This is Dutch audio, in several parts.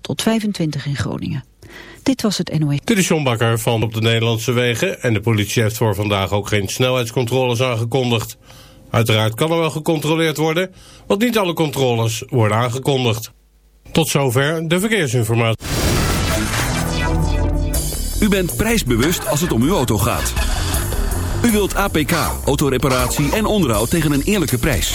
tot 25 in Groningen. Dit was het NOE. Dit is John Bakker van op de Nederlandse wegen... en de politie heeft voor vandaag ook geen snelheidscontroles aangekondigd. Uiteraard kan er wel gecontroleerd worden... want niet alle controles worden aangekondigd. Tot zover de verkeersinformatie. U bent prijsbewust als het om uw auto gaat. U wilt APK, autoreparatie en onderhoud tegen een eerlijke prijs.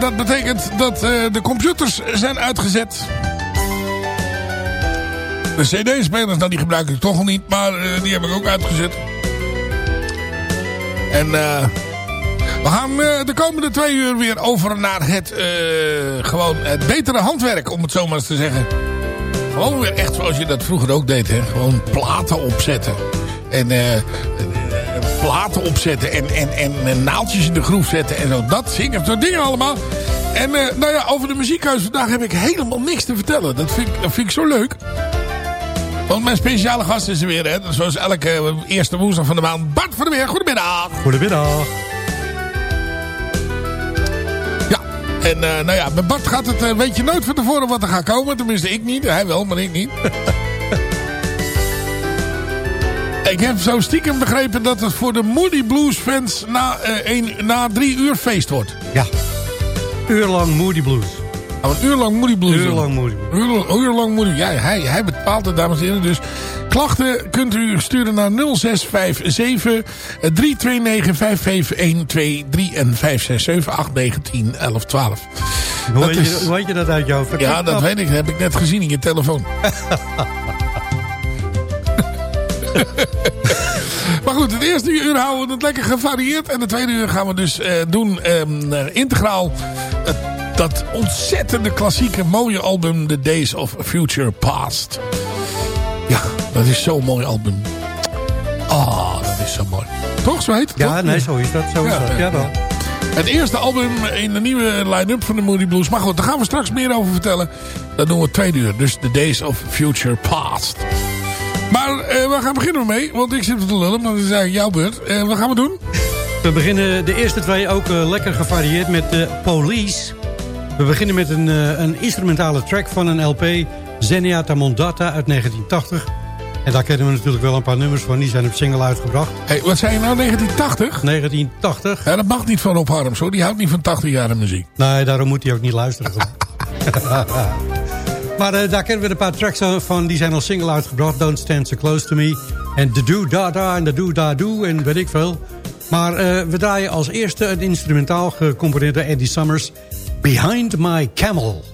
Dat betekent dat eh, de computers zijn uitgezet. De cd-spelers, nou die gebruik ik toch al niet, maar eh, die heb ik ook uitgezet. En eh, we gaan de komende twee uur weer over naar het, gewoon het betere handwerk, om het zo maar eens te zeggen. Gewoon weer echt zoals je dat vroeger ook deed, hè. Gewoon platen opzetten. En platen opzetten en, en, en, naaldjes in de groef zetten en zo. Dat zingen, soort dingen allemaal. En eh, nou ja, over de muziekhuis vandaag heb ik helemaal niks te vertellen. Dat vind, dat vind ik zo leuk. Want mijn speciale gast is er weer, hè. Zoals elke eh, eerste woensdag van de maand. Bart van der Weer, goedemiddag. Goedemiddag. Ja, en eh, nou ja, bij Bart gaat het, eh, weet je nooit van tevoren wat er gaat komen. Tenminste, ik niet. Hij wel, maar ik niet. ik heb zo stiekem begrepen dat het voor de Moody Blues fans na, eh, een, na drie uur feest wordt. Ja. Uurlang Moody Blues. Oh, een uur lang Moody Blues. doen. Uurlang Moody Blues. Uur, uur lang Moody. Ja, hij, hij bepaalt het, dames en heren. Dus klachten kunt u sturen naar 0657 329 55123 en 567 819 1112. Hoe, Dat weet is- je, hoe weet je dat uit jouw Ja, dat weet ik. Dat heb ik net gezien in je telefoon. maar goed, het eerste uur houden we het lekker gevarieerd. En de tweede uur gaan we dus eh, doen ehm, eh, integraal dat ontzettende klassieke mooie album The Days of Future Past. Ja, dat is zo'n mooi album. Ah, dat is zo mooi. Toch, zo heet het? Ja, toch? nee, zo is dat. Zo is Ja, dat. ja, dan. Het eerste album in de nieuwe line-up van de Moody Blues. Maar goed, daar gaan we straks meer over vertellen. Dat doen we twee uur. Dus The Days of Future Past. Maar eh, waar gaan we beginnen mee? Want ik zit te lullen, maar dat is eigenlijk jouw beurt. Eh, wat gaan we doen? We beginnen de eerste twee ook eh, lekker gevarieerd met de Police. We beginnen met een, een instrumentale track van een LP... Zenyatta Mondata uit 1980. En daar kennen we natuurlijk wel een paar nummers van. Die zijn op single uitgebracht. Hey, wat zei je nou, 1980? 1980. Ja, dat mag niet van Rob Harms hoor. Die houdt niet van 80 jaar muziek. Nee, daarom moet hij ook niet luisteren. maar eh, daar kennen we een paar tracks van. Die zijn al single uitgebracht. Don't Stand So Close To Me. En The Do Da Da en The Do Da Do en weet ik veel. Maar eh, we draaien als eerste een instrumentaal gecomponeerd Eddie Summers. Behind My Camel.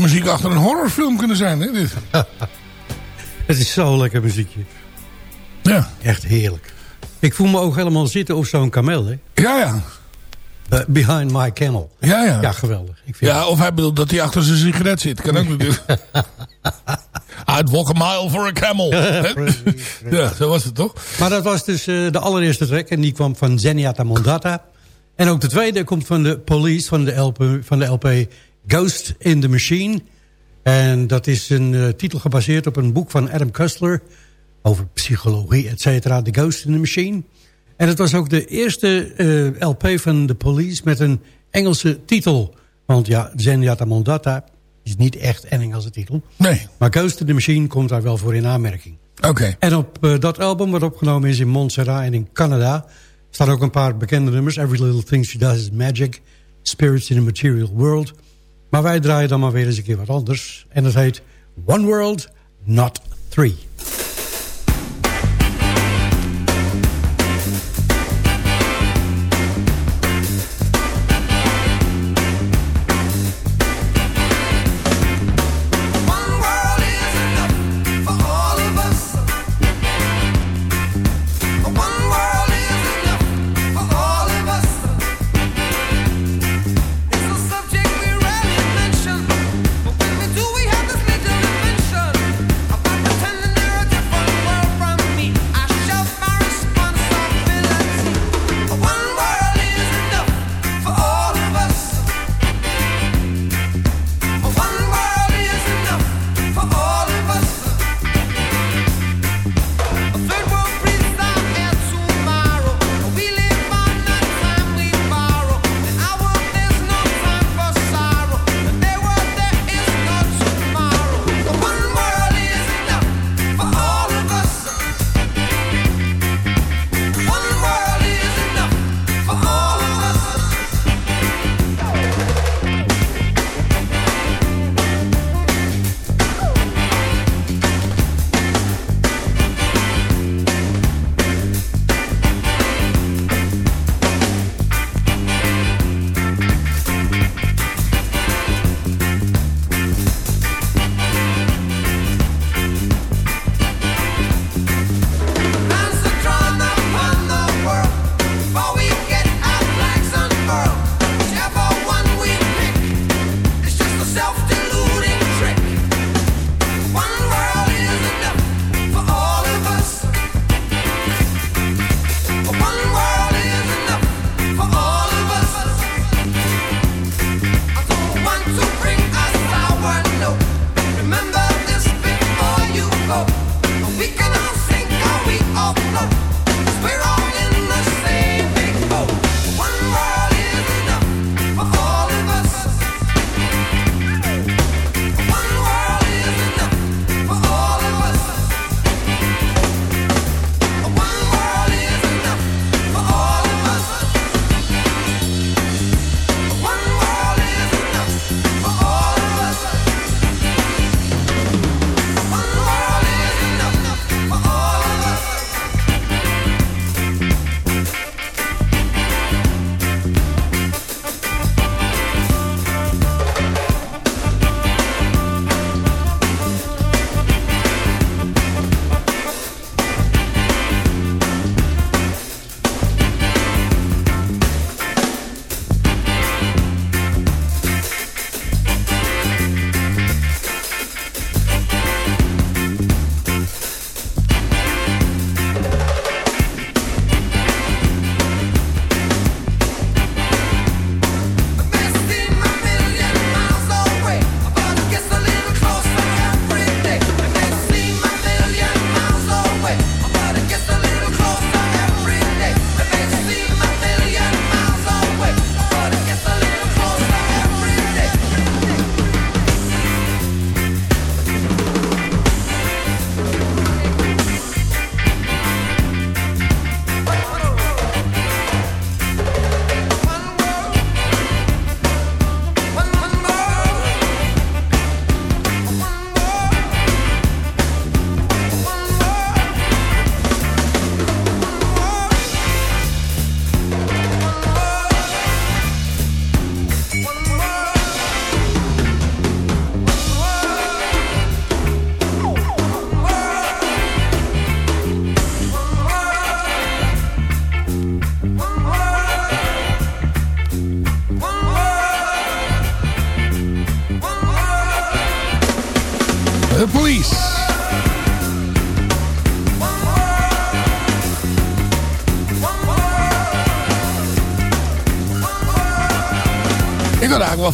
Muziek achter een horrorfilm kunnen zijn, hè? Dit. Het is zo lekker muziekje. Ja. Echt heerlijk. Ik voel me ook helemaal zitten op zo'n kameel, hè? Ja, ja. Eh, behind my camel. Ja, ja. Ja, geweldig. Ik vind Ja, of hij bedoelt dat hij achter zijn sigaret zit. Kan ook natuurlijk. I'd walk a mile for a camel. Ja, zo was het toch? Maar dat was dus eh, de allereerste track. En die kwam van Zenyatta Mondata. En ook de tweede komt van de Police van de LP, van de LP Ghost in the Machine. En dat is een eh, titel gebaseerd op een boek van Adam Kustler. Over psychologie, et cetera. The Ghost in the Machine. En het was ook de eerste eh, LP van de Police met een Engelse titel. Want ja, Zenyatta Mondata is niet echt een Engelse titel. Nee. Maar Ghost in the Machine komt daar wel voor in aanmerking. Oké. En op eh, dat album, wat opgenomen is in Montserrat en in Canada... staan ook een paar bekende nummers. Every Little Thing She Does is Magic. Spirits in a Material World. Maar wij draaien dan maar weer eens een keer wat anders. En dat heet One World, Not Three.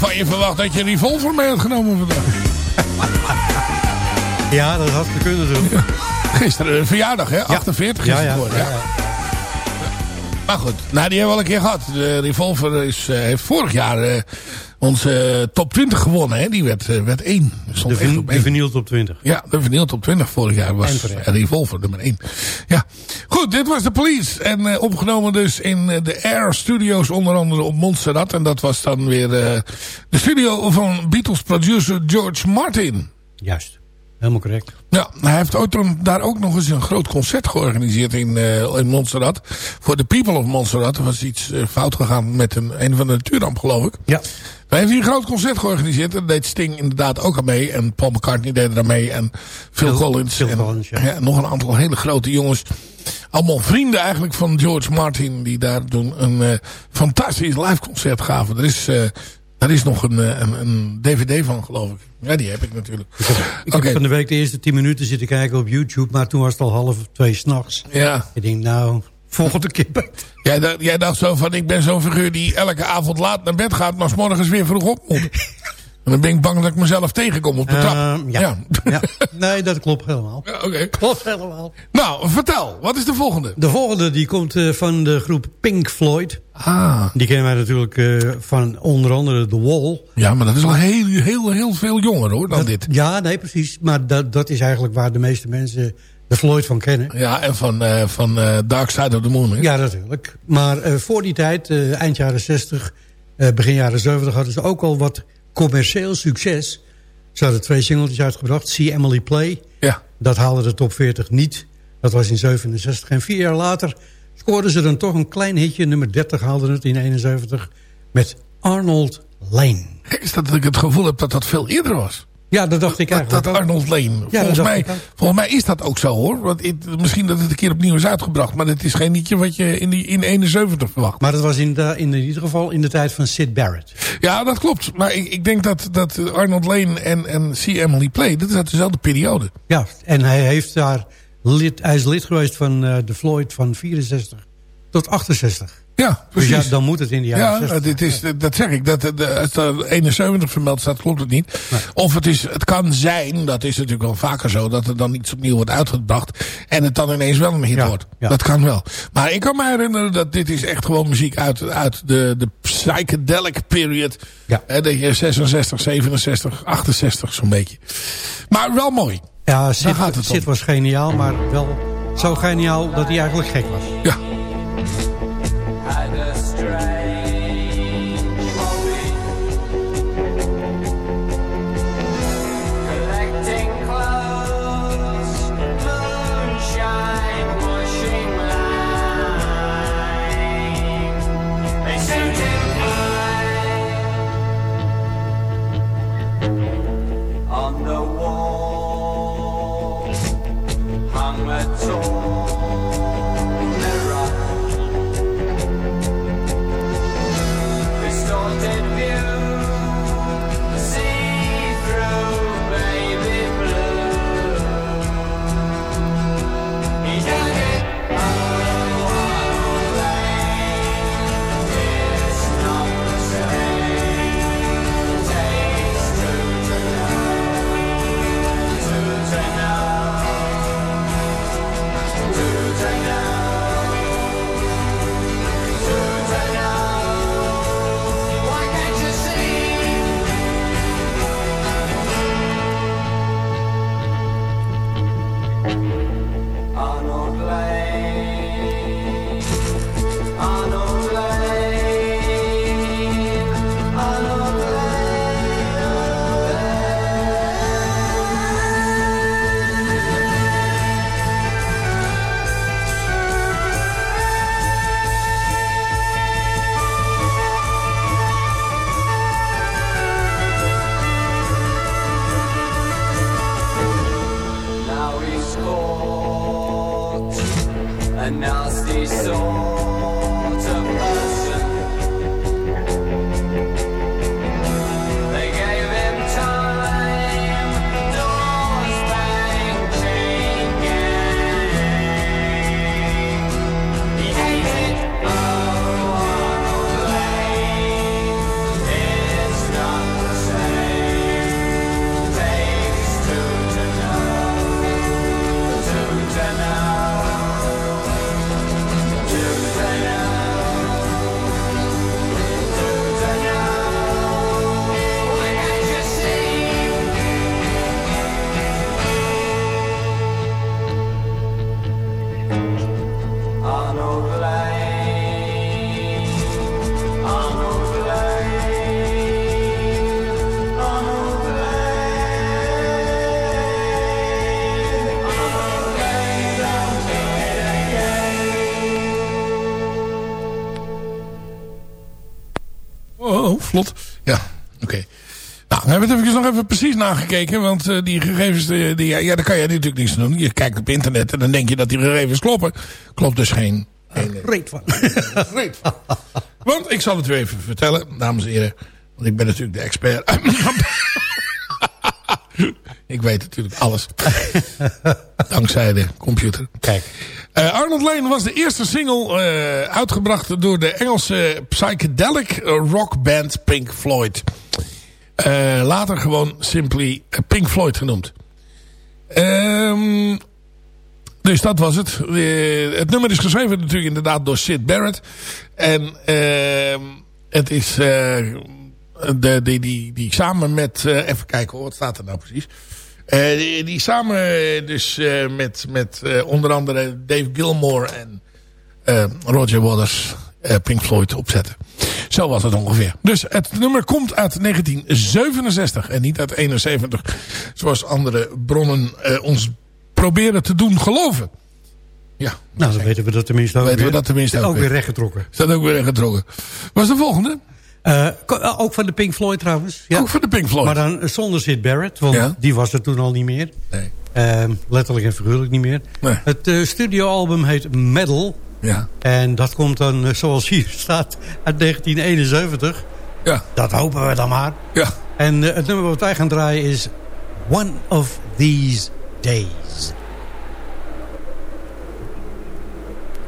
Wel van je verwacht dat je een revolver mee had genomen vandaag. Ja, dat had kunnen doen. Gisteren een verjaardag, hè? 48 is het geworden, ja. Maar goed, nou, die hebben we al een keer gehad. De Revolver is, eh, heeft vorig jaar eh, onze eh, top 20 gewonnen. Hè? Die werd, eh, werd 1. Stond De, echt de vinyl top 20. Ja, de vinyl top 20 vorig jaar was Revolver nummer 1. Ja, goed, dit was de Police. En eh, opgenomen dus in eh, de Air Studios, onder andere op Montserrat. En dat was dan weer eh, de studio van Beatles producer George Martin. Juist. Helemaal correct. Ja, hij heeft ooit daar ook nog eens een groot concert georganiseerd in, eh, in Montserrat. Voor de People of Montserrat. Er was iets fout gegaan met een, een van de natuurramp, geloof ik. Ja. Hij heeft hier een groot concert georganiseerd. En daar deed Sting inderdaad ook aan mee. En Paul McCartney deed er mee. En Phil, Phil- Collins. Phil en Collins, ja. nog een aantal hele grote jongens. Allemaal vrienden eigenlijk van George Martin. Die daar toen een eh, fantastisch live concert gaven. Er is, daar is nog een, eh, een, een dvd van, geloof ik. Ja, die heb ik natuurlijk. Ik heb van de week de eerste 10 minuten zitten kijken op YouTube. Maar toen was het al half twee s'nachts. Ja. Ik denk, nou, volgende keer. Jij dacht, jij dacht zo van, ik ben zo'n figuur die elke avond laat naar bed gaat, maar 's morgens weer vroeg op moet. En dan ben ik bang dat ik mezelf tegenkom op de trap. Ehm, ja. ja. Ja. Nee, dat klopt helemaal. Ja, Oké. Klopt helemaal. Nou, vertel. Wat is de volgende? De volgende die komt eh, van de groep Pink Floyd. Ah. Die kennen wij natuurlijk eh, van onder andere The Wall. Ja, maar dat is al heel, heel, heel veel jonger hoor, dan Dat- dit. Ja, nee, precies. Maar dat, dat is eigenlijk waar de meeste mensen de Floyd van kennen. Ja, en van, eh, van Dark Side of the Moon. Hè? Ja, natuurlijk. Maar voor die tijd, eind jaren 60, eh, begin jaren 70... hadden ze ook al wat commercieel succes. Ze hadden twee singeltjes uitgebracht. See Emily Play. Ja. Dat haalde de top 40 niet. Dat was in 67. En vier jaar later scoorden ze dan toch een klein hitje. Nummer 30 haalde het in 71 met Arnold Lane. Gek is dat ik het gevoel heb dat dat veel eerder was. Ja, dat dacht ik Dat, eigenlijk dat ook. Arnold Lane. dat volgens, mij, volgens mij is dat ook zo hoor. Want het- misschien dat het een keer opnieuw is uitgebracht. Maar het is geen liedje wat je in, die, in 71 verwacht. Maar dat was in, de, in ieder geval in de tijd van Sid Barrett. Ja, dat klopt. Maar ik, ik denk dat, dat Arnold Lane en, en C. Emily Play, dat is uit dezelfde periode. Ja, en hij, heeft daar lid, hij is lid geweest van eh, de Floyd van 64 tot 68. Ja, Dus precies. ja, dan moet het in de jaren Ja, 60. dit is, dat zeg ik. Dat, als er 71 vermeld staat, klopt het niet. Of het, is, het kan zijn, dat is natuurlijk wel vaker zo... dat er dan iets opnieuw wordt uitgebracht... en het dan ineens wel een hit Ja, wordt. ja. Dat kan wel. Maar ik kan me herinneren dat dit is echt gewoon muziek uit, uit de, de psychedelic period. Ja. Hè, dat je 66, 67, 68 zo'n beetje. Maar wel mooi. Ja, Sid, gaat het. Sid was geniaal, maar wel zo geniaal dat hij eigenlijk gek was. Ja. and nasty soul. Vlot. Ja, oké. Nou, we hebben het even, nog even precies nagekeken. Want eh, die gegevens, eh, die, ja, daar kan je natuurlijk niks aan doen. Je kijkt op internet en dan denk je dat die gegevens kloppen. Klopt dus geen... geen Reet van. reet van. Want ik zal het u even vertellen, dames en heren. Want ik ben natuurlijk de expert. ik weet natuurlijk alles. Dankzij de computer. Kijk. Eh, Arnold Lane was de eerste single eh, uitgebracht door de Engelse psychedelic rockband Pink Floyd. Eh, later gewoon simply Pink Floyd genoemd. Ehm, dus dat was het. Het nummer is geschreven natuurlijk inderdaad door Sid Barrett. En ehm, het is de, die, die, die samen met... eh, even kijken hoor, wat staat er nou precies? Eh, die, die samen eh, dus eh, met, met eh, onder andere Dave Gilmore en eh, Roger Waters eh, Pink Floyd opzetten. Zo was het ongeveer. Dus het nummer komt uit 1967 en niet uit 71. Zoals andere bronnen eh, ons proberen te doen geloven. Ja, Nou, dan weten we dat tenminste ook Weten we weer. dat tenminste ook ook weer. rechtgetrokken. is dat ook weer getrokken. Was de volgende? Eh, eh, ook van de Pink Floyd trouwens. Ja. Ook voor de Pink Floyd. Maar dan eh, zonder Sid Barrett, want Ja. die was er toen al niet meer. Nee. Ehm, letterlijk en figuurlijk niet meer. Nee. Het studioalbum heet Medal. Ja. En dat komt dan, zoals hier staat, uit 1971. Ja. Dat hopen we dan maar. Ja. En het nummer wat wij gaan draaien is One of These Days.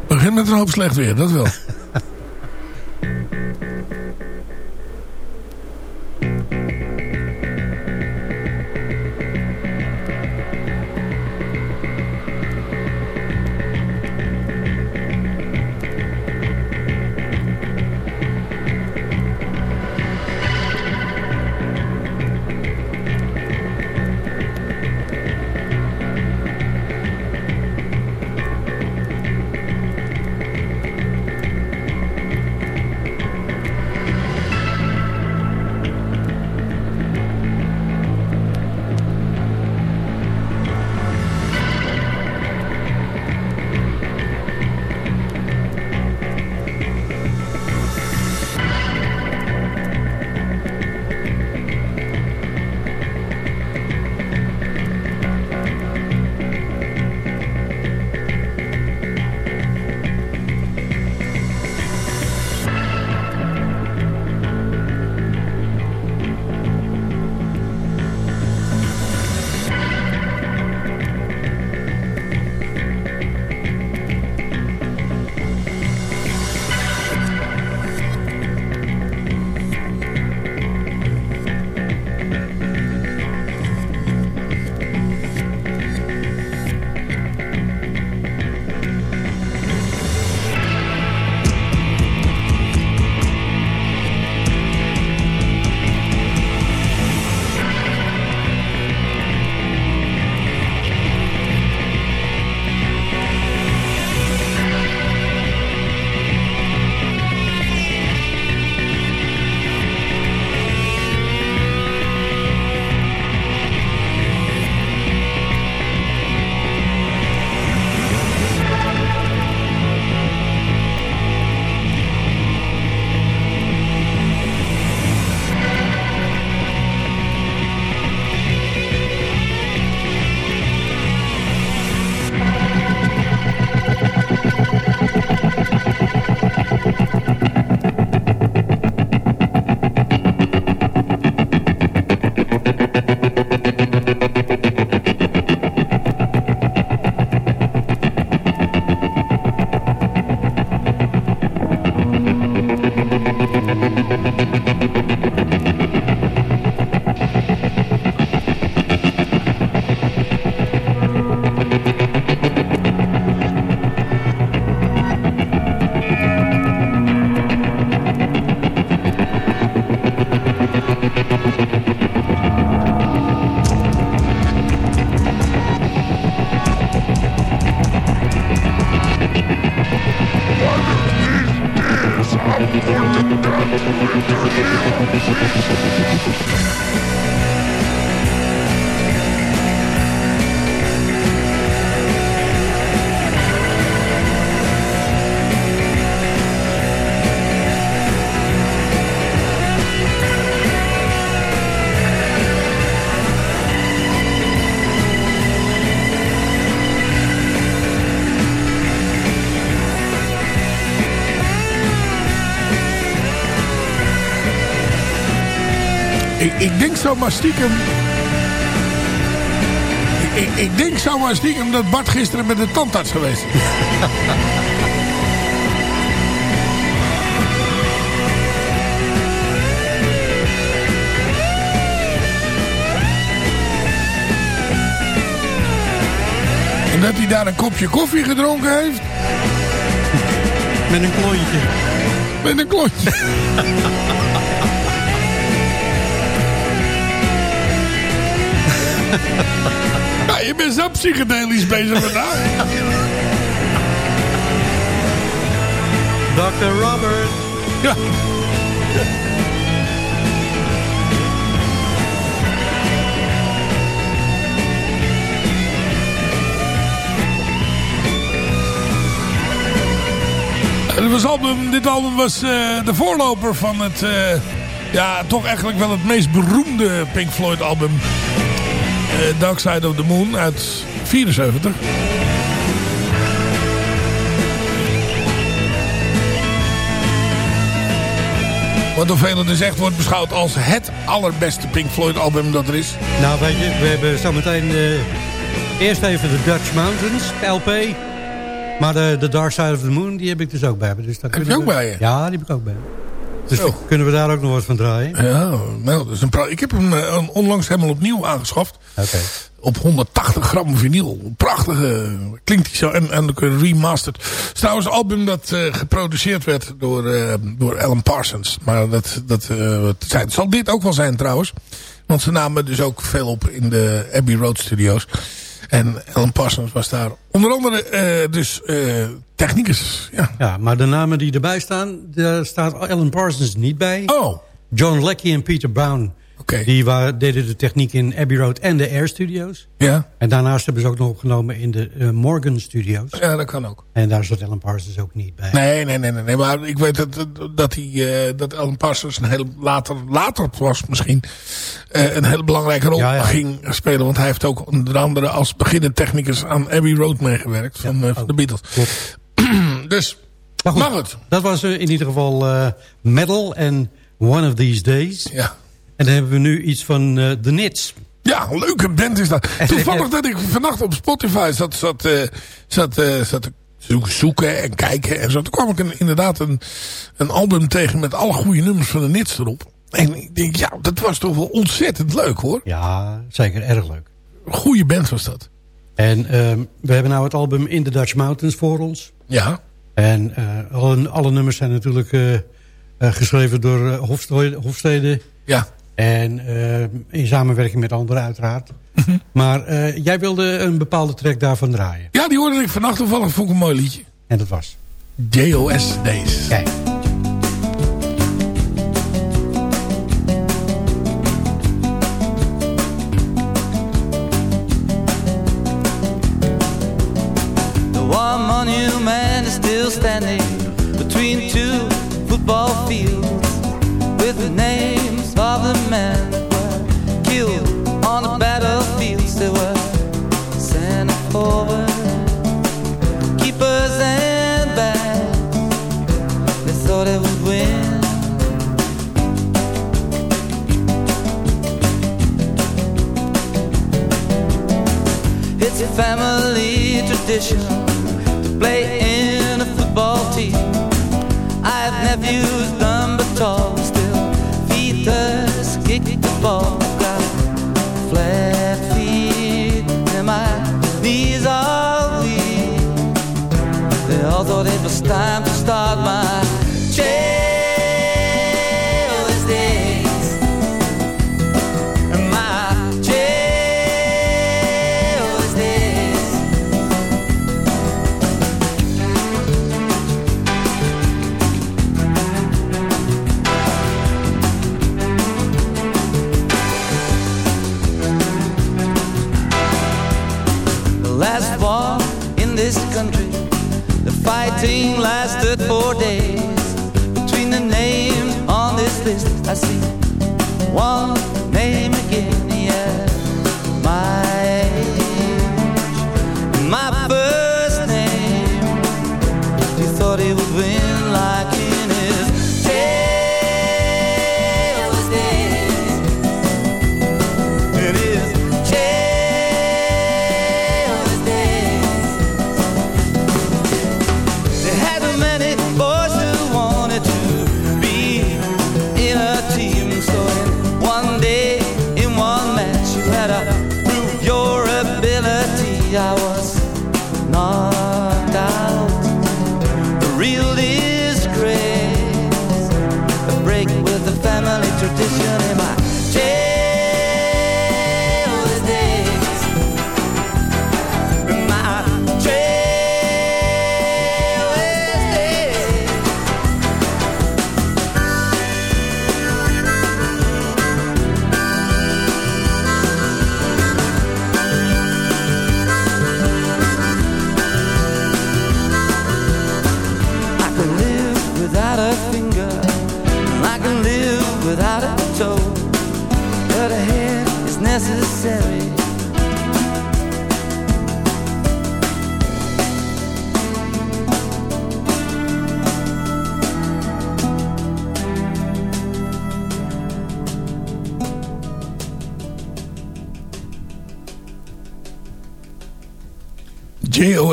Begin met een hoop slecht weer, dat wel. ik denk zomaar stiekem... Ik, ik, ik denk zomaar stiekem dat Bart gisteren met de tandarts geweest is. En dat hij daar een kopje koffie gedronken heeft. Met een klontje. Met een klontje. ja, je bent zo psychedelisch bezig vandaag. Dr. Robert. Ja. Het was album, dit album was eh, de voorloper van het, eh, ja, toch eigenlijk wel het meest beroemde Pink Floyd album. Eh, Dark Side of the Moon uit 74. Wat door velen dus echt wordt beschouwd als het allerbeste Pink Floyd album dat er is. Nou, weet je, we hebben zometeen eh, eerst even de Dutch Mountains, LP. Maar de, de Dark Side of the Moon, die heb ik dus ook bij me. Dus Heb je ook we- bij je? Ja, die heb ik ook bij me. Dus dan kunnen we daar ook nog wat van draaien. Ja, nou, dat is een ik heb hem eh, onlangs helemaal opnieuw aangeschaft. Oké. Op 180 gram vinyl. Prachtige, klinkt hij zo. En, en ook een remastered. Het is trouwens een album dat eh, geproduceerd werd door, eh, door Alan Parsons. Maar dat, dat eh, wat zijn, zal dit ook wel zijn trouwens. Want ze namen dus ook veel op in de Abbey Road Studios. En Alan Parsons was daar onder andere eh, dus eh, technicus. Ja. Ja, maar de namen die erbij staan, daar staat Alan Parsons niet bij. Oh, John Leckie en Peter Brown, oké. die waren, deden de techniek in Abbey Road en de Air Studios. Ja. En daarnaast hebben ze ook nog opgenomen in de eh, Morgan Studios. ja, dat kan ook. En daar zat Alan Parsons ook niet bij. Nee, nee, nee, nee, nee. Maar ik weet dat, dat, hij, eh, dat Alan Parsons een heel later, later was misschien, eh, een hele belangrijke rol Ja, ja. ging spelen. Want hij heeft ook onder andere als beginnend technicus aan Abbey Road meegewerkt van, van de Beatles. Klopt. dus, Maar goed, maar goed. dat was eh, in ieder geval eh, Metal en One of These Days. Ja. En dan hebben we nu iets van eh The Nits. Ja, leuke band is dat. Toevallig dat ik vannacht op Spotify zat, zat, zat, zat te zoeken, en kijken en zo. Toen kwam ik een, inderdaad een, een album tegen met alle goede nummers van de Nits erop. En ik denk, ja, dat was toch wel ontzettend leuk hoor. Ja, zeker erg leuk. Goede band was dat. En ehm, we hebben nou het album In the Dutch Mountains voor ons. Ja. En eh, alle, alle nummers zijn natuurlijk eh, eh, geschreven door Hofstede. Ja. En in samenwerking met anderen uiteraard. Maar eh, jij wilde een bepaalde track daarvan draaien. Ja, die hoorde ik vannacht toevallig. Vond ik een mooi liedje. En dat was... JOS Days. Kijk.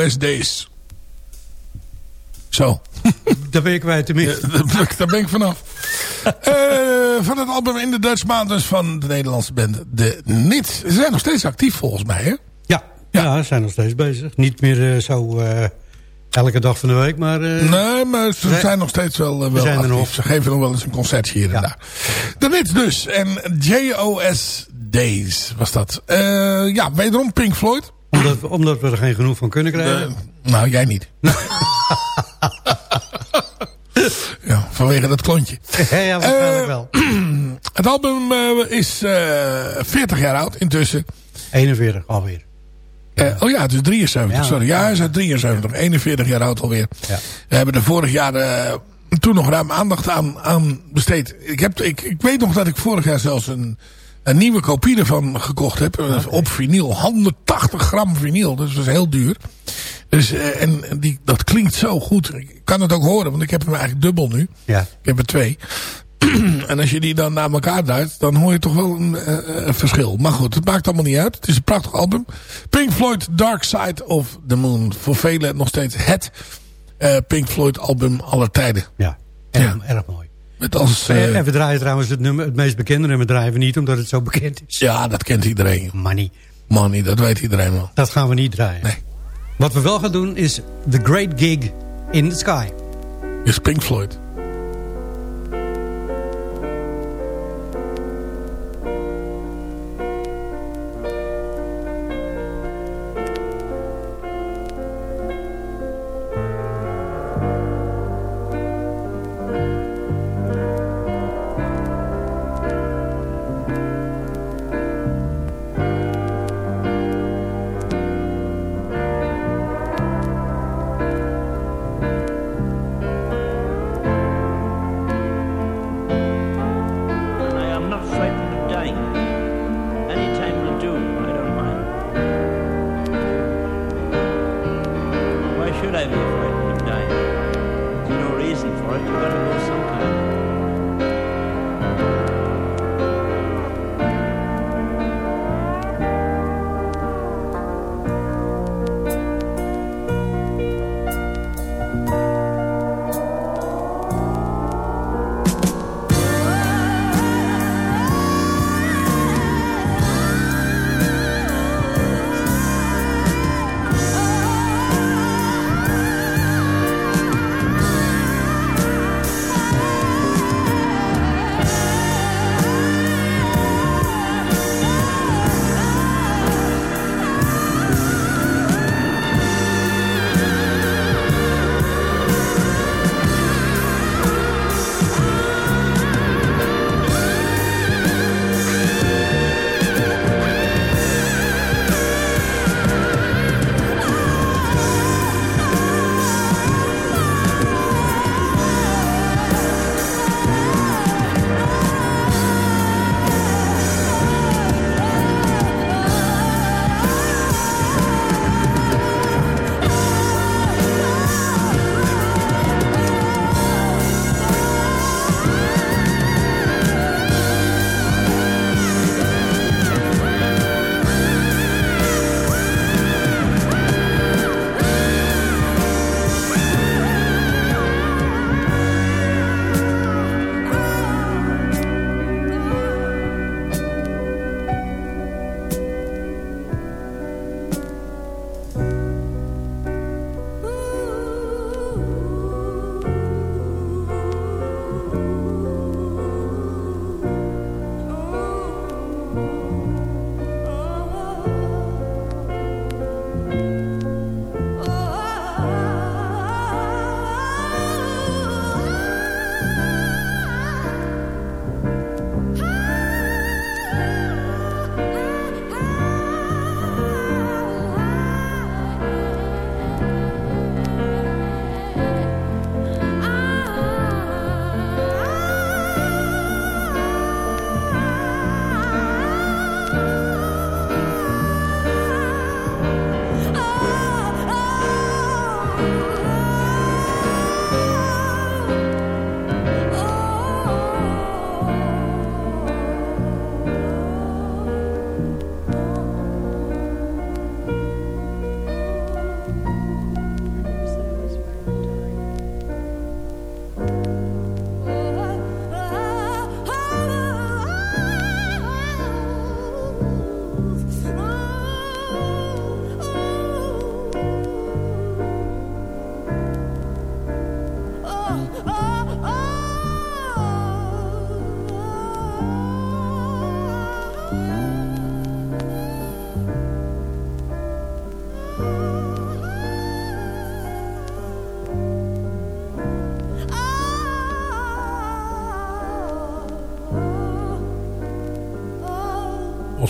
JOSD's. Zo. Daar ben ik kwijt tenminste. Daar ben ik- daar ben ik vanaf. Eh, van het album In de Dutch Mountains van de Nederlandse band De Nit. Ze zijn nog steeds actief volgens mij, hè? Ja, ja. ze zijn nog steeds bezig. Niet meer eh, zo eh, elke dag van de week, maar... Nee, maar ze zijn nog steeds wel, wel zijn actief. nog. Ze geven nog wel eens een concertje hier en daar. De Nit dus. En JOS Days was dat. Ja, wederom Pink Floyd. Omdat, we- omdat we er geen genoeg van kunnen krijgen. Eh, nou, jij niet. ja, vanwege dat klontje. ja, waarschijnlijk Eh, wel. Het album eh, is eh 40 jaar oud intussen. 41 alweer. Eh, oh ja, het is 73, Ja. sorry. Ja, hij is uit 73, 41 jaar oud alweer. Ja. We hebben er vorig jaar eh, toen nog ruim aandacht aan, aan besteed. Ik, heb, ik, ik weet nog dat ik vorig jaar zelfs een, een nieuwe kopie ervan gekocht heb. eh, Op vinyl. 180 gram vinyl. Dus dat is heel duur. Dus, eh, en die, dat klinkt zo goed. Ik kan het ook horen, want ik heb hem eigenlijk dubbel nu. Ja. Ik heb er twee. en als je die dan naar elkaar duidt, dan hoor je toch wel een, eh, een verschil. Maar goed, het maakt allemaal niet uit. Het is een prachtig album. Pink Floyd Dark Side of the Moon. Voor velen nog steeds het Pink Floyd album aller tijden. Ja, erg, Ja. erg mooi. Met als, eh, en we draaien trouwens het, nummer, het meest bekende nummer draaien we niet, omdat het zo bekend is. ja, dat kent iedereen. Money. Money, dat weet iedereen wel. Dat gaan we niet draaien. Nee. Wat we wel gaan doen is The Great Gig in the Sky. Is Pink Floyd. Should I be of dying? There's no reason for it, you've got to go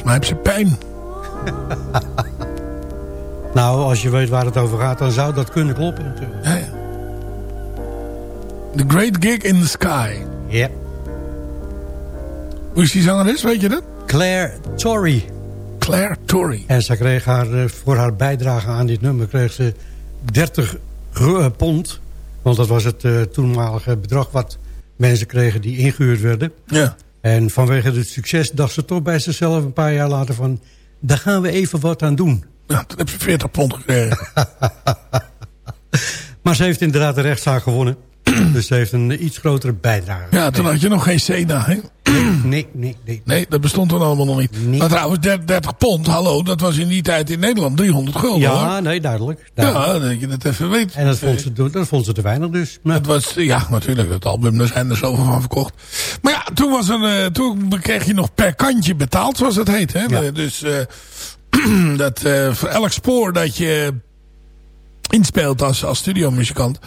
mij heeft ze pijn. Nou, als je weet waar het over gaat, dan zou dat kunnen kloppen natuurlijk. Ja, ja. The Great Gig in the Sky. Ja. Hoe is die zangeres, weet je dat? Claire Torrey. Claire Torrey. En ze kreeg haar, eh, voor haar bijdrage aan dit nummer kreeg ze 30 gro- eh, pond. Want dat was het eh, toenmalige bedrag wat mensen kregen die ingehuurd werden. Ja. En vanwege het succes dacht ze toch bij zichzelf een paar jaar later van... daar gaan we even wat aan doen. Ja, toen heb ze 40 pond gekregen. Maar ze heeft inderdaad de rechtszaak gewonnen. dus ze heeft een iets grotere bijdrage. Ja, toen had je nog geen Sena, hè? Nee, nee, nee. Nee, dat bestond toen allemaal nog niet. Nee. Maar trouwens, 30 30 pond, hallo, dat was in die tijd in Nederland 300 gulden, Ja, hoor. nee, duidelijk. duidelijk. Ja, dat je dat even weet. En dat vond, ze, dat vond ze te weinig dus. Maar, Het was, ja, natuurlijk, het album, daar zijn er zoveel van verkocht. Maar ja, toen, was er, eh, toen kreeg je nog per kantje betaald, zoals het heet. Hè? Ja. Eh, Dus eh, dat, eh, voor elk spoor dat je inspeelt als, als studiomuzikant,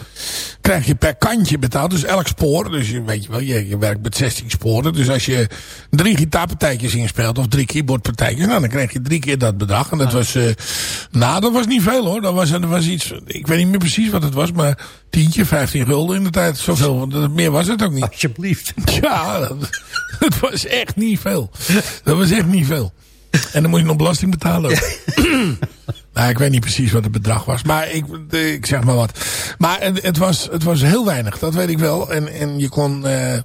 krijg je per kantje betaald. Dus elk spoor, dus je, weet je wel, je, je werkt met 16 sporen. Dus als je drie gitaarpartijtjes inspeelt of drie keyboardpartijtjes, nou, dan krijg je drie keer dat bedrag. En dat was, eh nou, dat was niet veel hoor. Dat was, dat was iets, ik weet niet meer precies wat het was, maar tientje, 15 gulden in de tijd. Zoveel, meer was het ook niet. alsjeblieft. Ja, dat, dat was echt niet veel. Dat was echt niet veel. En dan moet je nog belasting betalen. ook. nou, ik weet niet precies wat het bedrag was. Maar ik, ik zeg maar wat. Maar het, was, het was heel weinig, dat weet ik wel. En, en je kon... eh,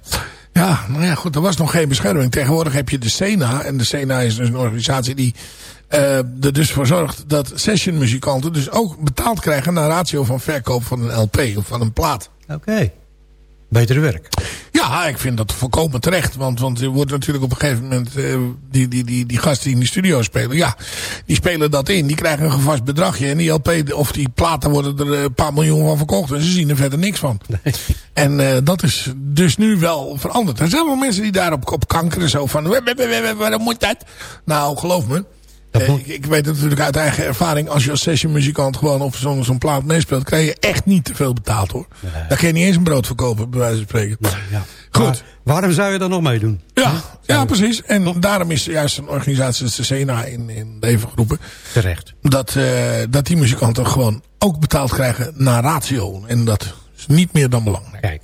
ja, nou ja, goed, er was nog geen bescherming. Tegenwoordig heb je de SENA. En de SENA is dus een organisatie die eh, er dus voor zorgt... dat sessionmuzikanten dus ook betaald krijgen... naar ratio van verkoop van een LP of van een plaat. Oké. Betere werk. Ja, ik vind dat volkomen terecht. Want, want er wordt natuurlijk op een gegeven moment... eh, die, die, die, die gasten die in de studio spelen... Ja, die spelen dat in. Die krijgen een vast bedragje. En die LP of die platen worden er eh, een paar miljoen van verkocht. En ze zien er verder niks van. En eh, dat is dus nu wel veranderd. Er zijn wel mensen die daarop op kankeren. Zo van, "Wee, wee, wee, wee, waarom moet dat? Nou, geloof me. Eh, ik, ik weet het natuurlijk uit eigen ervaring. Als je als sessionmuzikant gewoon op zo'n zo'n plaat meespeelt... krijg je echt niet te veel betaald hoor. Daar kun je niet eens een brood verkopen, bij wijze van spreken. Ja. Goed. Maar waarom zou je dan nog meedoen? Ja, ja, precies. En daarom is juist een organisatie als de Sena in, in leven geroepen. Terecht. Dat, eh, dat die muzikanten gewoon ook betaald krijgen naar ratio. En dat is niet meer dan belangrijk. Kijk.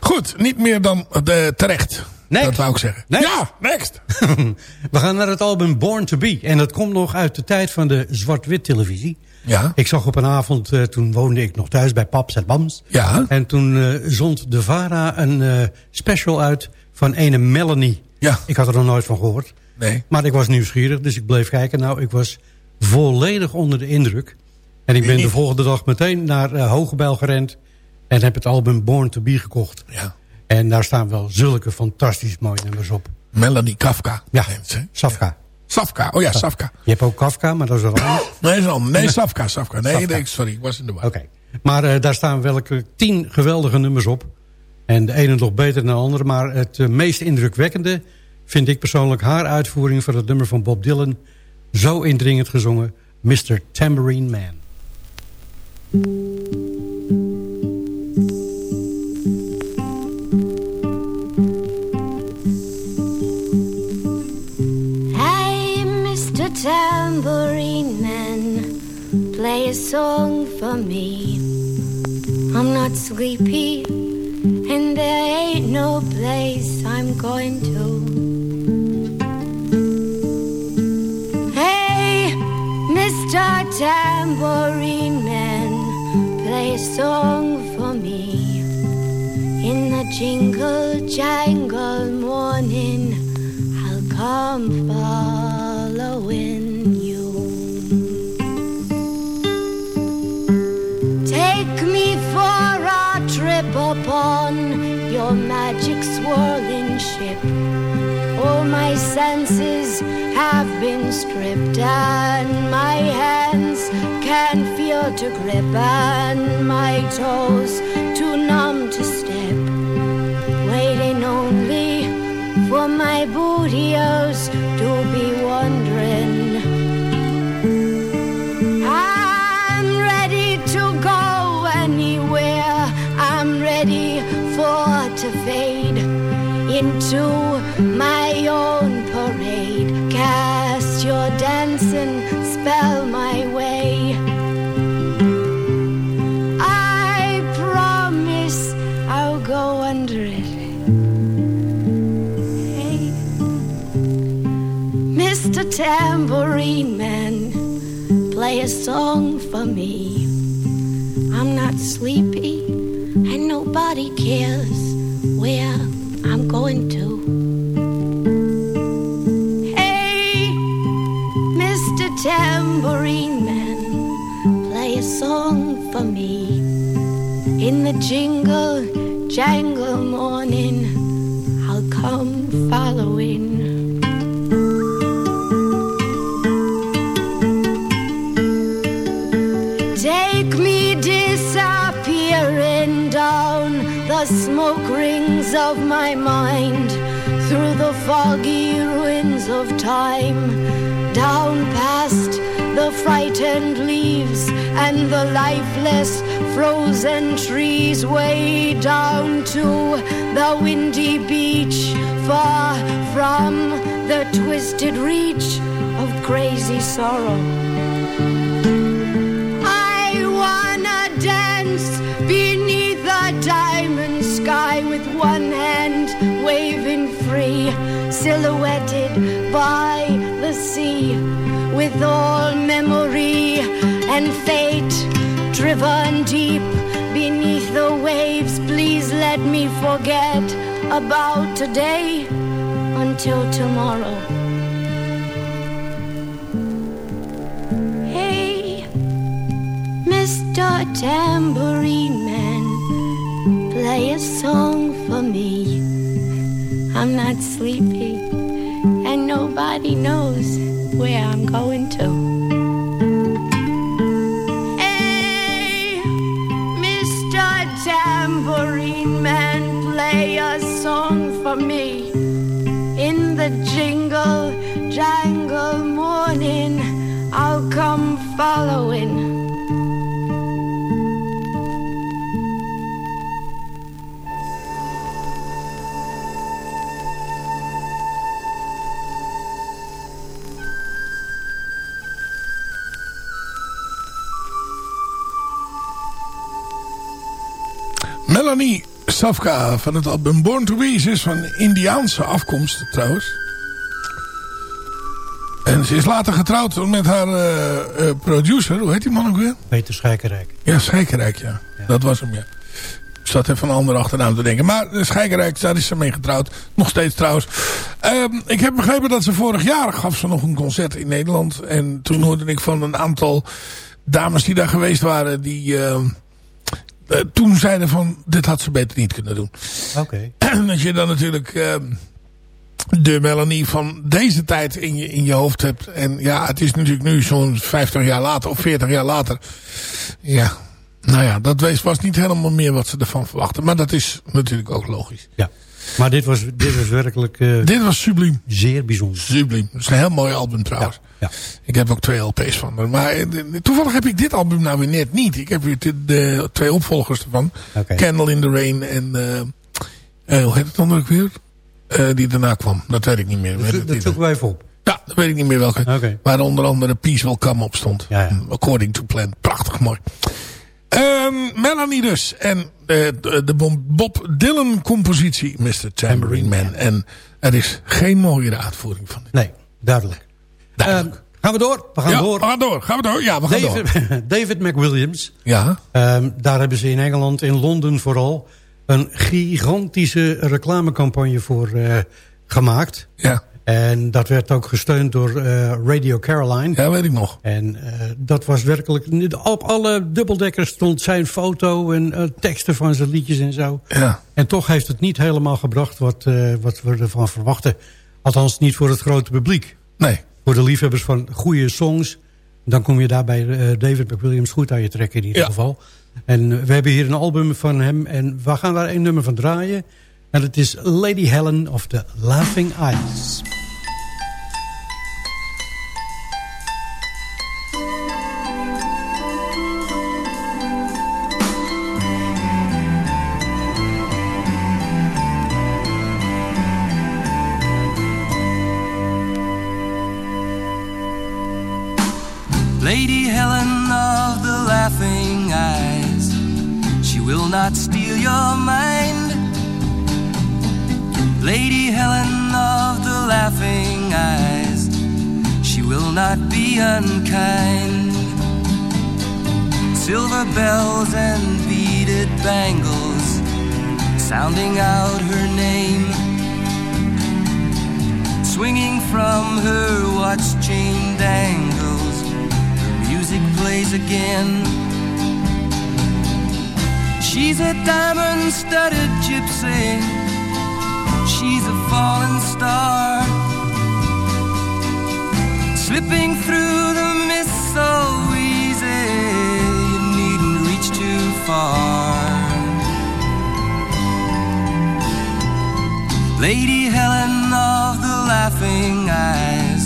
Goed, niet meer dan de, terecht. Next. Dat wou ik zeggen. Next. Ja, next. We gaan naar het album Born to Be. En dat komt nog uit de tijd van de zwart-wit televisie. Ja. Ik zag op een avond, eh, toen woonde ik nog thuis bij Paps en Bams. Ja. En toen eh, zond de VARA een eh, special uit van ene Melanie. Ja. Ik had er nog nooit van gehoord. Nee. Maar ik was nieuwsgierig, dus ik bleef kijken. Nou, ik was volledig onder de indruk. En ik ben de volgende dag meteen naar Hogebijl gerend. En heb het album Born to Be gekocht. Ja. En daar staan wel zulke fantastisch mooie nummers op. Melanie Kafka. Ja, ze. Safka. Safka. Oh ja, Safka. Je hebt ook Kafka, maar dat is wel anders. Nee, is nee Safka. Safka. Nee, Safka. nee, sorry. Ik was in de war. Oké. Maar eh, daar staan welke tien geweldige nummers op. En de ene nog beter dan de andere. Maar het eh, meest indrukwekkende vind ik persoonlijk haar uitvoering van het nummer van Bob Dylan. Zo indringend gezongen. Mr. Tambourine Man. Play a song for me. I'm not sleepy, and there ain't no place I'm going to. Hey, Mr. Tambourine Man, play a song for me. In the jingle jangle morning, I'll come following upon your magic swirling ship. All my senses have been stripped, and my hands can feel to grip, and my toes too numb to step. Waiting only for my bootios to fade into my own parade. Cast your dancing spell my way. I promise I'll go under it. Hey. Mr. Tambourine Man, play a song for me. I'm not sleepy and nobody cares. Jingle jangle morning, I'll come following. Take me disappearing down the smoke rings of my mind, through the foggy ruins of time, down past frightened leaves and the lifeless frozen trees, way down to the windy beach, far from the twisted reach of crazy sorrow. I wanna dance beneath the diamond sky with one hand waving free, silhouetted by the sea, with all memory and fate driven deep beneath the waves. Please let me forget about today until tomorrow. Hey, Mr. Tambourine Man, play a song for me. I'm not sleepy, and nobody knows where I'm going to. Hey, Mr. Tambourine Man, play a song for me. In the jingle jangle morning, I'll come following. Melanie Safka van het album Born to Be. Ze is van Indiaanse afkomst trouwens. En ze is later getrouwd met haar eh, eh, producer. Hoe heet die man ook weer? Peter Schijkerijk. Ja, Schijkerijk, ja. Dat was hem, ja. Ik zat even een andere achternaam te denken. Maar de Schijkerijk, daar is ze mee getrouwd. Nog steeds trouwens. Ehm, ik heb begrepen dat ze vorig jaar gaf ze nog een concert in Nederland. En toen hoorde ik van een aantal dames die daar geweest waren. Die ehm, eh, toen zeiden van, dit had ze beter niet kunnen doen. Oké. Als je dan natuurlijk ehm, de Melanie van deze tijd in je, in je hoofd hebt. En ja, het is natuurlijk nu zo'n 50 jaar later of 40 jaar later. Ja, nou ja, dat was niet helemaal meer wat ze ervan verwachten. Maar dat is natuurlijk ook logisch. Ja. Maar dit was, dit was werkelijk eh, Dit was subliem. zeer bijzonder. Subliem. Het is een heel mooi album trouwens. Ja. Ik heb ook twee LP's van. Maar eh, toevallig heb ik dit album nou weer net niet. Ik heb weer de, de twee opvolgers ervan. Candle in the Rain en... eh, eh, hoe heet het dan ook weer? Die daarna kwam. Dat weet ik niet meer. Dat, dat zoeken we even op. Ja, dat weet ik niet meer welke. Oké. Waar onder andere Peace Will Come op stond. Ja, ja. According to plan. Prachtig mooi. Ehm, Melanie dus. En de, de Bob Dylan compositie Mr. Tambourine Man. En er is geen mooiere uitvoering van dit. Nee, duidelijk. Duidelijk. Eh, gaan we door? We gaan ja, door. we gaan door. Gaan we door? Ja, we gaan door. David, David McWilliams. Ja. Ehm, daar hebben ze in Engeland, in Londen vooral... een gigantische reclamecampagne voor eh, gemaakt. Ja. En dat werd ook gesteund door eh, Radio Caroline. Ja, weet ik nog. En eh, dat was werkelijk... Op alle dubbeldekkers stond zijn foto en teksten van zijn liedjes en zo. Ja. En toch heeft het niet helemaal gebracht wat, wat we ervan verwachten. Althans niet voor het grote publiek. Nee. Voor de liefhebbers van goede songs. Dan kom je daar bij eh, David McWilliams goed aan je trekken in ieder Ja. geval. En eh, we hebben hier een album van hem. En we gaan daar een nummer van draaien. En dat is Lady Helen of the Laughing Eyes. Not be unkind. Silver bells and beaded bangles sounding out her name. Swinging from her watch chain dangles, her music plays again. She's a diamond studded gypsy, she's a fallen star. Slipping through the mist so easy, you needn't reach too far. Lady Helen of the laughing eyes,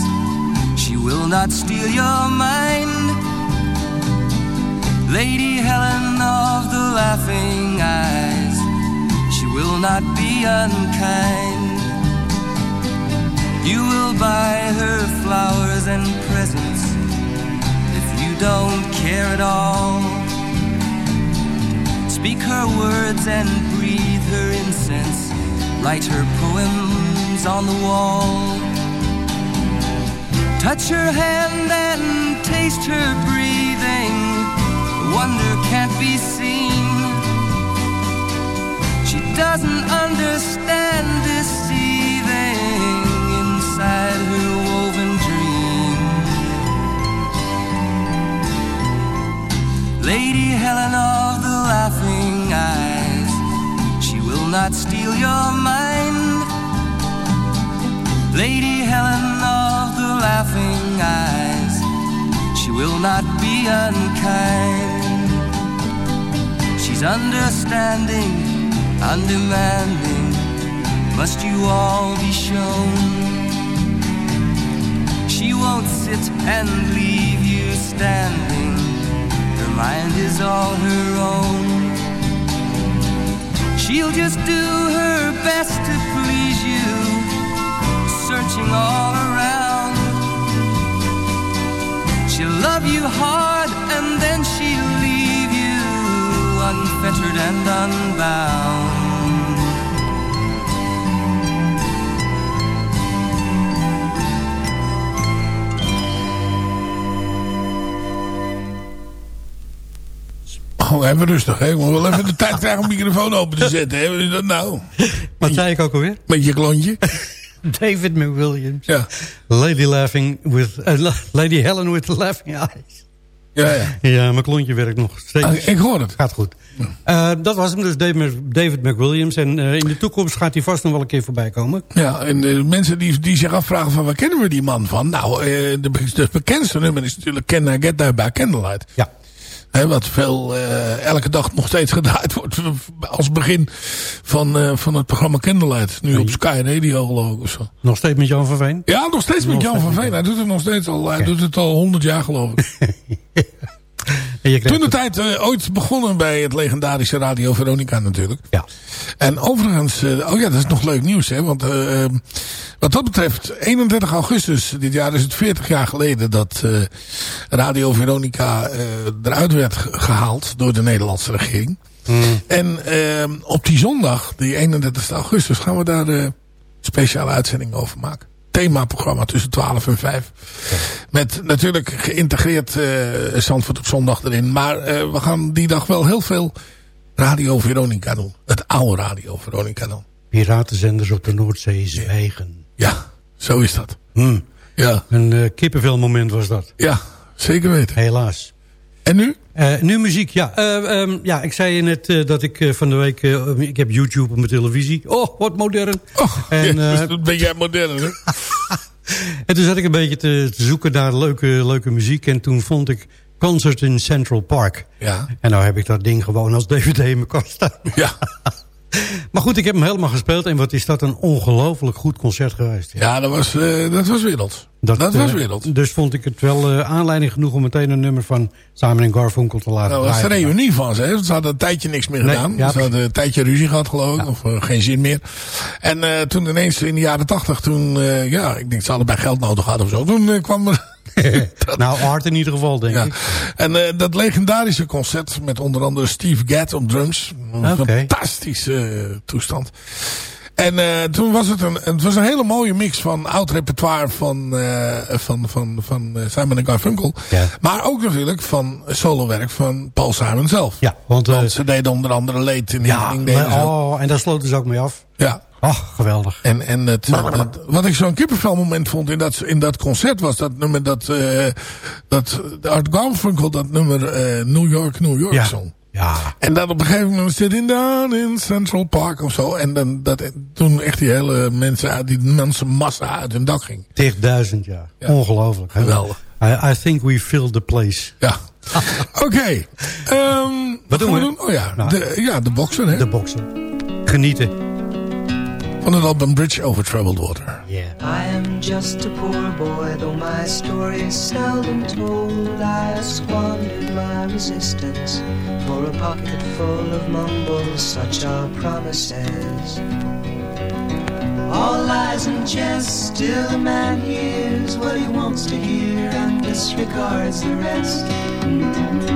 she will not steal your mind. Lady Helen of the laughing eyes, she will not be unkind. You will buy her flowers and presents if you don't care at all. Speak her words and breathe her incense. Write her poems on the wall. Touch her hand and taste her breathing. Wonder can't be seen. She doesn't understand Lady Helen of the laughing eyes, she will not steal your mind. Lady Helen of the laughing eyes, she will not be unkind. She's understanding, undemanding, must you all be shown. She won't sit and leave you standing. Mind is all her own. She'll just do her best to please you, searching all around. She'll love you hard and then she'll leave you unfettered and unbound. Even rustig, hè. Ik moet wel even de tijd krijgen om de microfoon open te zetten. Jullie dat nou? Wat zei ik ook alweer? Met je klontje. David McWilliams. Ja. Lady laughing with... eh, la- Lady Helen with the laughing eyes. Ja, ja. Ja, mijn klontje werkt nog steeds. Ah, ik hoor het. Gaat goed. Eh, dat was hem dus, David McWilliams. En eh, in de toekomst gaat hij vast nog wel een keer voorbij komen. Ja, en de mensen die, die zich afvragen van waar kennen we die man van? Nou, de, de bekendste nummer is natuurlijk Can I Get There by Candlelight. Ja. Hè, wat veel, eh, elke dag nog steeds gedraaid wordt als begin van, eh, van het programma Candlelight. Nu op Sky Radio geloof ik zo. Nog steeds met Jan van Veen? Ja, nog steeds met Jan van Veen. Hij doet het nog steeds al. Hij doet het al honderd jaar geloof ik. Toen de tijd eh, ooit begonnen bij het legendarische Radio Veronica natuurlijk. Ja. En overigens, eh, oh ja, dat is nog leuk nieuws. Hè, want eh, eh, wat dat betreft, 31 augustus dit jaar is het 40 jaar geleden dat Radio Veronica eruit werd ge- gehaald door de Nederlandse regering. En eh, op die zondag, die 31 augustus, gaan we daar een speciale uitzending over maken. Themaprogramma tussen 12 en 5. Met natuurlijk geïntegreerd eh Zandvoort op zondag erin. Maar eh, we gaan die dag wel heel veel Radio Veronica doen. Het oude Radio Veronica doen. Piratenzenders op de Noordzee zwijgen. Ja, zo is dat. Hmm. Ja, Een eh kippenvelmoment was dat. ja zeker weten. Helaas. En nu? Eh, nu muziek, ja. Eh, ehm, ja, ik zei je net eh, dat ik van de week... ik heb YouTube op mijn televisie. Oh, wat modern. Oh, En, ja, eh, ben jij modern, hè? En toen zat ik een beetje te, te zoeken naar leuke, leuke muziek. En toen vond ik Concert in Central Park. Ja. En nou heb ik dat ding gewoon als dvd in mijn kast staan. Ja. Maar goed, ik heb hem helemaal gespeeld. En wat is dat een ongelooflijk goed concert geweest. Ja, dat was, eh, dat was wereld. Dat, was eh, wereld. Dus vond ik het wel eh, aanleiding genoeg om meteen een nummer van Simon Garfunkel te laten Nou, dat was de draaien. reunie van ze. Hè? Ze hadden een tijdje niks meer Nee, gedaan. ja, ze hadden een tijdje ruzie gehad geloof ik. Of geen zin meer. En toen ineens in de jaren tachtig. Toen, ja, ik denk ze allebei geld nodig hadden of zo. Toen kwam er... nou, art in ieder geval, denk Ja. ik. En eh, dat legendarische concert met onder andere Steve Gadd op drums. Een fantastische eh, toestand. En eh, toen was het een, het was een hele mooie mix van oud repertoire van, van, van, van Simon Garfunkel. Ja. Maar ook natuurlijk van solowerk van Paul Simon zelf. Ja, want, ze deden onder andere Late in Ja, ze ook. oh, en daar sloten ze ook mee af. Ja. Ach, geweldig. En, en het, het- wat ik zo'n kippenvelmoment vond in dat, in dat concert was dat nummer dat, eh dat Art Garfunkel dat nummer eh, New York, New York Ja. zong. Ja. En dan op een gegeven moment sitting down in Central Park of zo. En dan, dat, toen echt die hele mensen, die mensenmassa uit hun dak ging. Tegen duizend jaar. Ongelooflijk. hè? Geweldig. I, I think we filled the place. Ja. Oké. Ehm, wat doen we? Oh ja, Nou. de, ja, de boksen hè. De boksen. Genieten. Van het album Bridge Over Troubled Water. Yeah. I am just a poor boy, though my story is seldom told. I squandered my resistance for a pocket full of mumbles, such are promises. All lies and jest, still a man hears what he wants to hear and disregards the rest.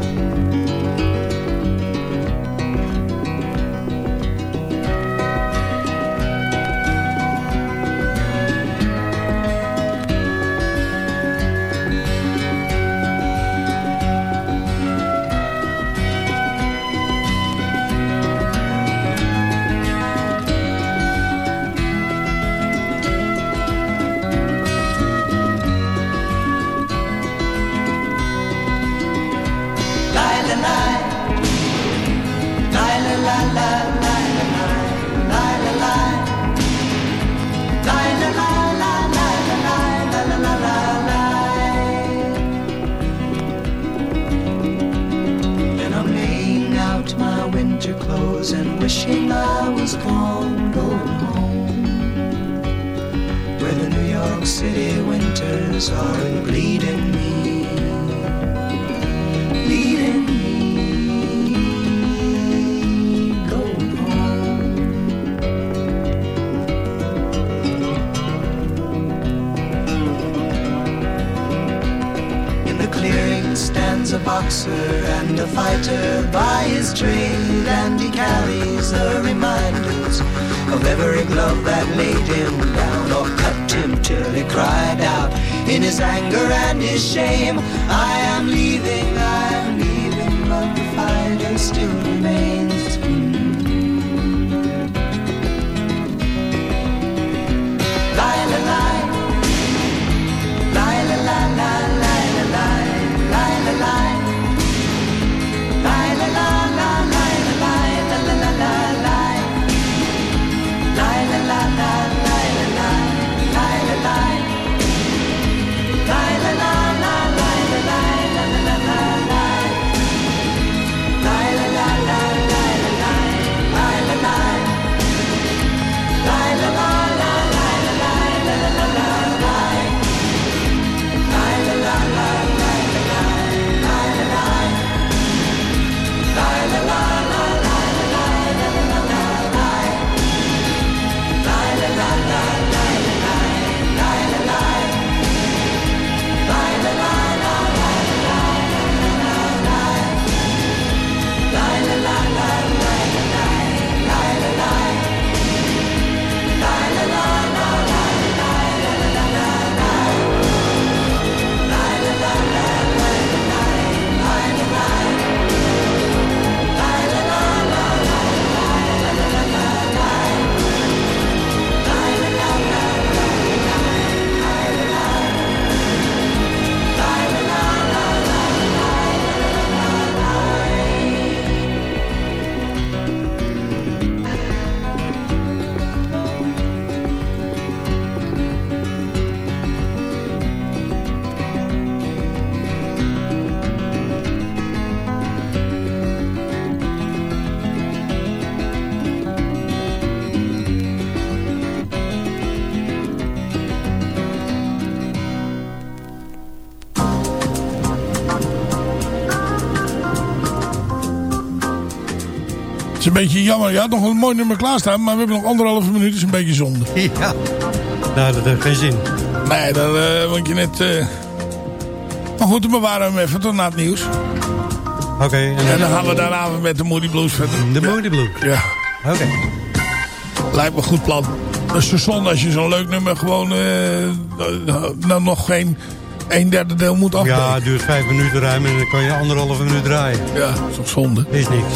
Was gone, going home. Where the New York City winters are bleeding a boxer and a fighter by his trade, and he carries the reminders of every glove that laid him down or cut him till he cried out in his anger and his shame. I am leaving, I is een beetje jammer. Je had nog een mooi nummer klaarstaan, maar we hebben nog anderhalve minuut. is een beetje zonde. Ja. Nou, dat heeft geen zin. Nee, dan eh moet je net... eh, Maar goed, dan bewaren we hem even tot na het nieuws. Oké. En dan gaan we daarna met de Moody Blues verder. De Moody Blues? Ja. Oké. Lijkt me een goed plan. Dat is zo zonde als je zo'n leuk nummer gewoon... eh nou nog geen een derde deel moet afbreken. Ja, het duurt vijf minuten ruim en dan kan je anderhalve minuut draaien. Ja, dat is toch zonde. Is niks.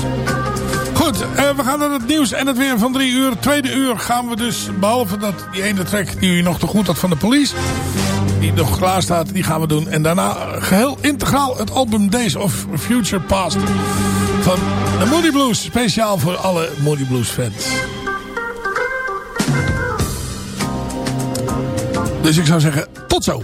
Eh, we gaan naar het nieuws en het weer van drie uur. Tweede uur gaan we dus, behalve dat die ene track die u nog te goed had van de police... die nog klaar staat, die gaan we doen. En daarna geheel integraal het album Days of Future Past... van de Moody Blues. Speciaal voor alle Moody Blues fans. Dus ik zou zeggen, tot zo.